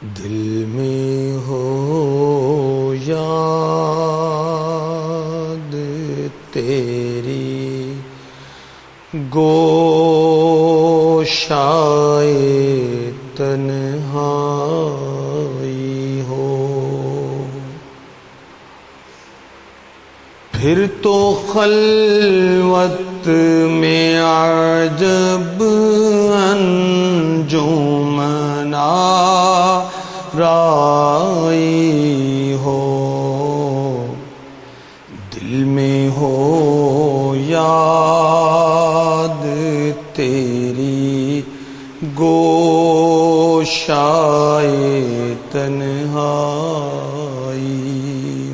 دل میں ہو یاد تیری گوشائے تنہائی ہو۔ پھر تو خلوت میں عجب گوشائے تنہائی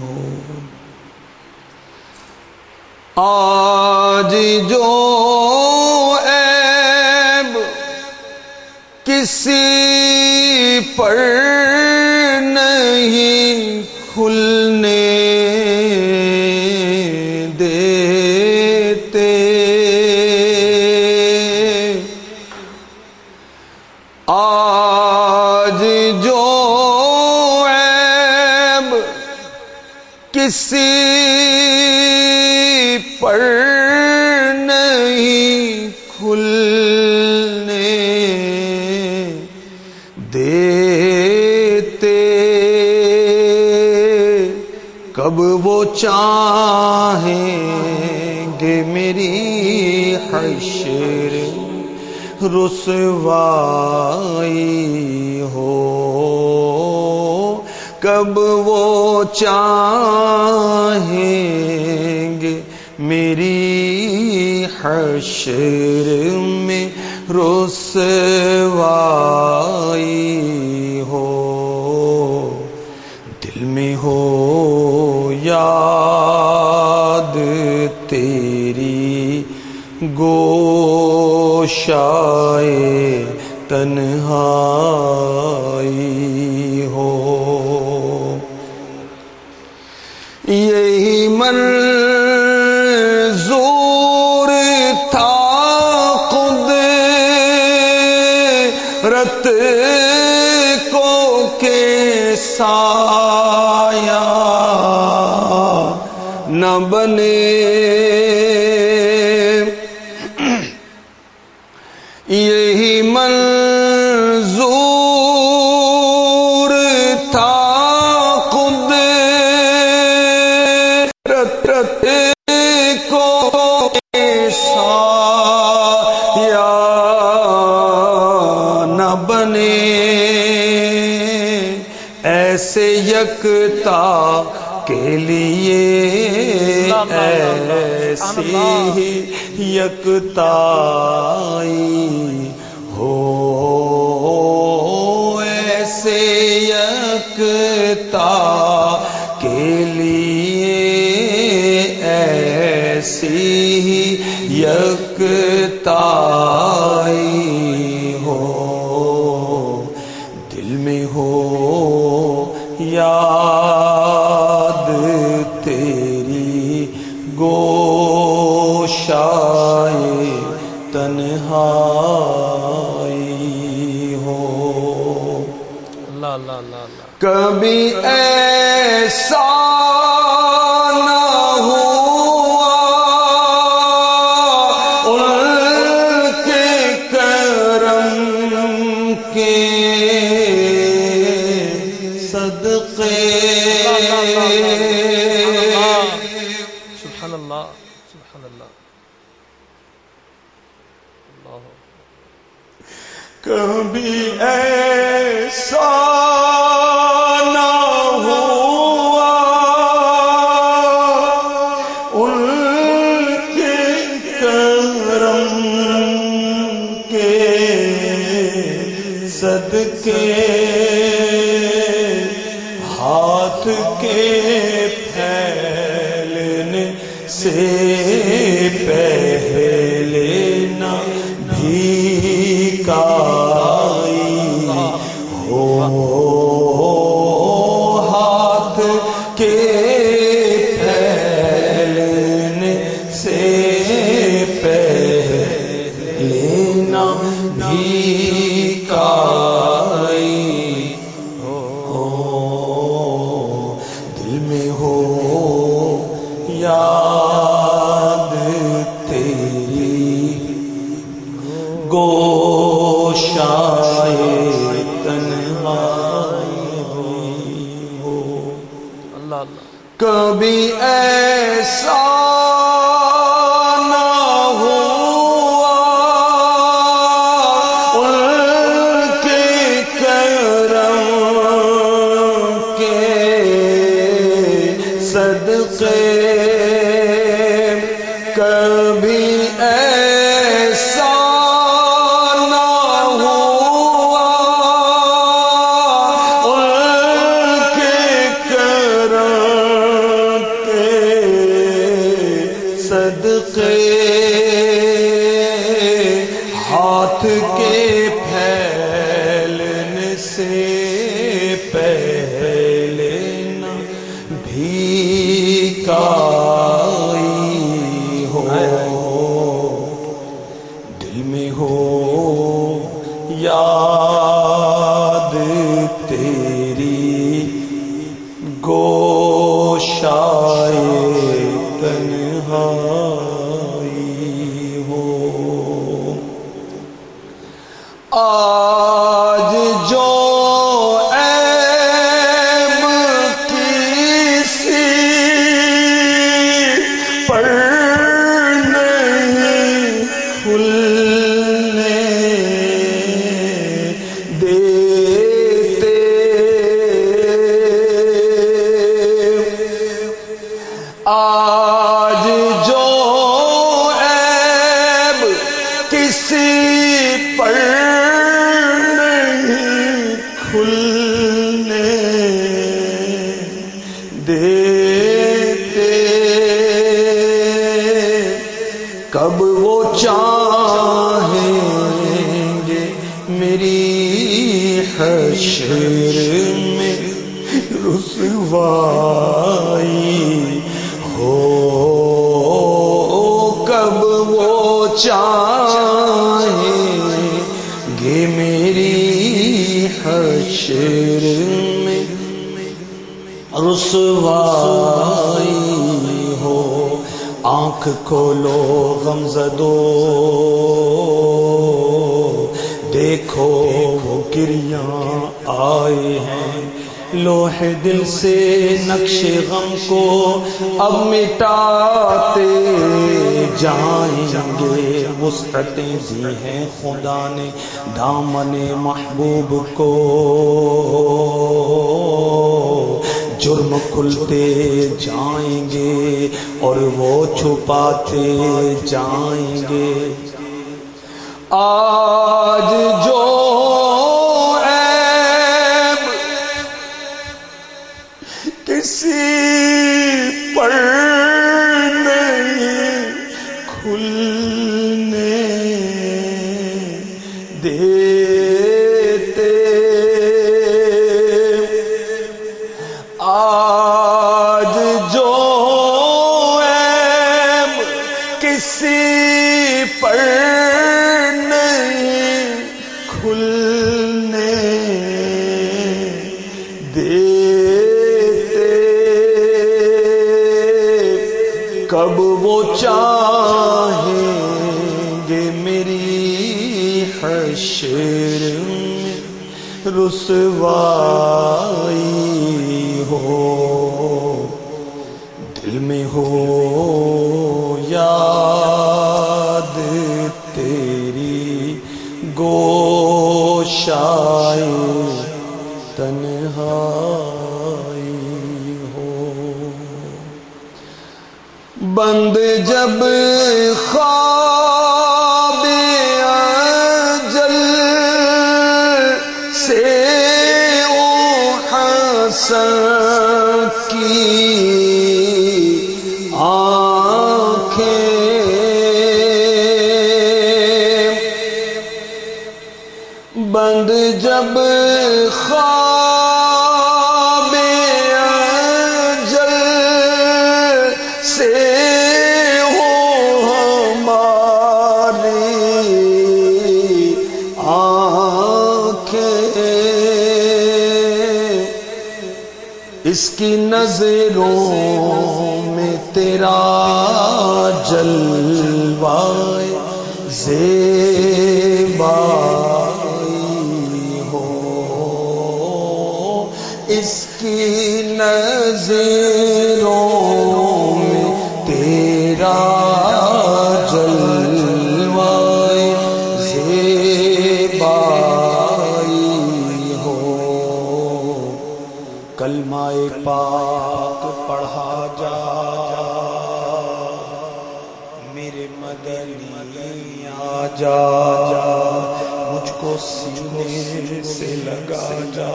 ہو۔ آج جو عیب کسی پر نہیں کھلنے دیتے کسی پر نہیں کھلنے دیتے۔ کب وہ چاہیں گے میری حشر رسوائی ہو۔ کب وہ چاہیں گے میری حشر میں رسوائی ہو؟ دل میں ہو یاد تیری گوشائے تنہائی ایسے یکتا کے لیے ایسی ہی یکتائی ہو ایسے یکتا کے لیے ایسی ہی یکتائی اللہ اللہ اللہ کبھی ایسا نہ ہوا ان کے کرم کے صدقے سبحان اللہ سبحان اللہ اللہ کبھی ایسا نہ ہوا۔ ان کے کرم کے صدقے ہاتھ کے پھیلنے سے بھی ایسا نہ ہوا۔ ان کے کرم کے صدقے کبھی ایسا سے پہلے نہ بھی کائی ہو۔ دل میں ہو یاد تیری گوشائے تنہائی کب وہ چاہیں گے میری حشر میں رسوائی ہو؟ کب وہ چاہیں گے میری حشر میں رسوائی آنکھ کھولو، غم زدو۔ دیکھو وہ گریاں آئے ہیں۔ لوح دل سے نقش غم کو اب مٹاتے جائیں گے۔ وسعتیں دی ہیں خدا نے دامن محبوب کو۔ جرم کھلتے جائیں گے اور وہ چھپاتے جائیں گے۔ آج جو کسی پر نہیں کھلنے دیتے۔ کب وہ چاہیں گے میری حشر رسوائی ہو، دل میں ہو۔ شائی تنہائی ہو۔ بند جب خواہ بند جب خواب اجل سے ہو ہماری آنکھیں۔ اس کی نظروں میں تیرا جلوائے زیبائی ہو اس کی نظروں میں تیرا جلوائے زیبائی ہو۔ کلمہ پاک پڑھا جا۔ میرے مدنی آ جا۔ مجھ کو سینے سے لگا جا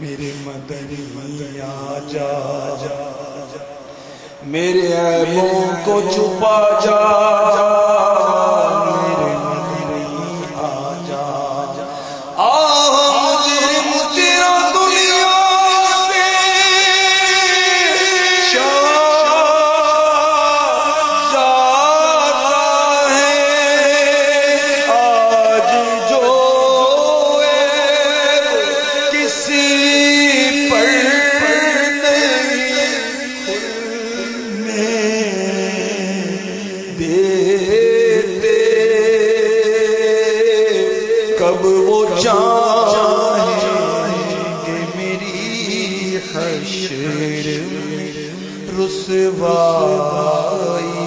میرے مدنی آ جا میرے عیبوں کو چھپا جا رسوائی